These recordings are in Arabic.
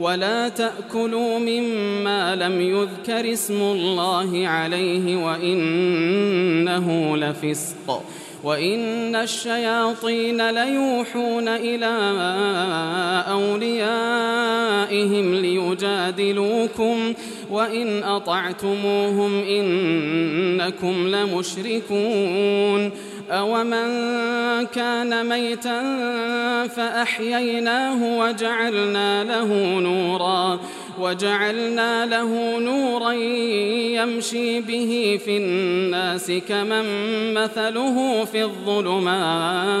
ولا تأكلوا مما لم يذكر اسم الله عليه وإنه لفسق وإن الشياطين ليوحون إلى أوليائهم ليجادلوكم وإن أطعتموهم إنكم لمشركون أومن كان ميتا فأحييناه وجعلنا له نورا وجعلنا له نورا يمشي به في الناس كمن مثله في الظلمات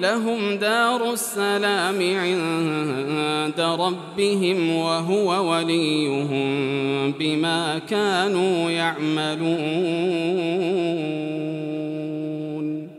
لهم دار السلام عند ربهم وهو وليهم بما كانوا يعملون.